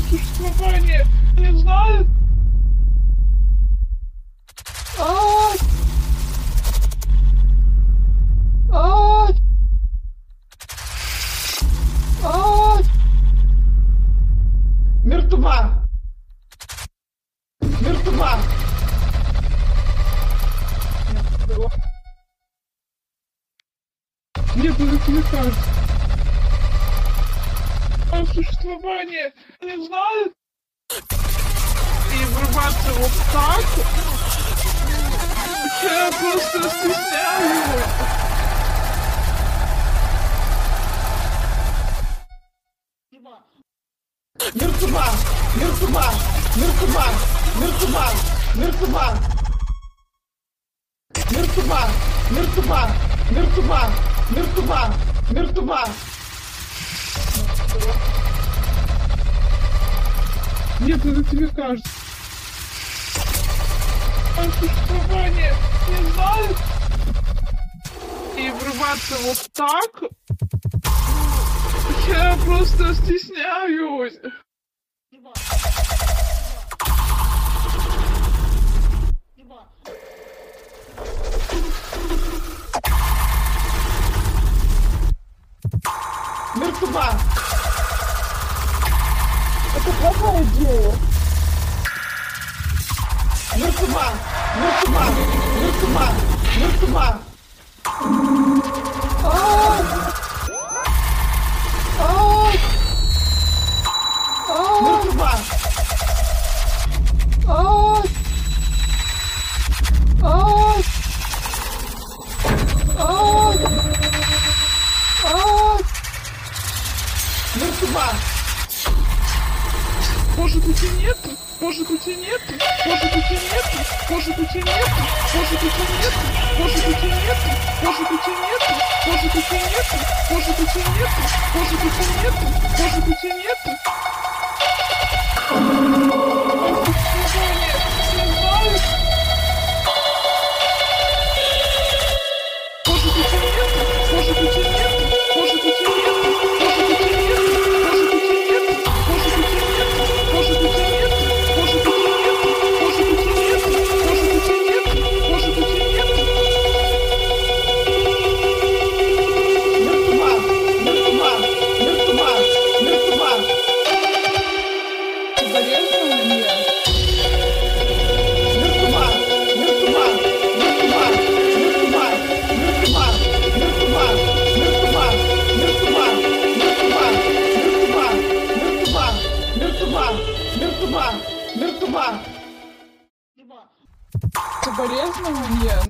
моем существовании не знают. А -а -а Мертва! Мертва! Мне было ну не. О существование не знают? И врываться вот так? Я просто стесняюсь. Мертва! Мертва! Мертва! Мертва! Мертва! Мертва! Мертва! Мертва! Мертва! Нет, это тебе кажется. О существование не знают? И врываться вот так? Я просто стесняюсь. Мертва! Это плохая идея. Мертва! Мертва! Мертва! Мертва! Ай! Ай! Ай! Мертва! Ай! Ай! Ай! Ай! Мертва! Может быть и нет? Может быть и нет? Может быть и нет? Может быть и нет? Может быть и нет? Может быть и нет? Может быть и нет? Может быть и нет? Может быть и нет? Может быть и нет? Может быть и нет? virtuvą. Tipo, tu palies namie.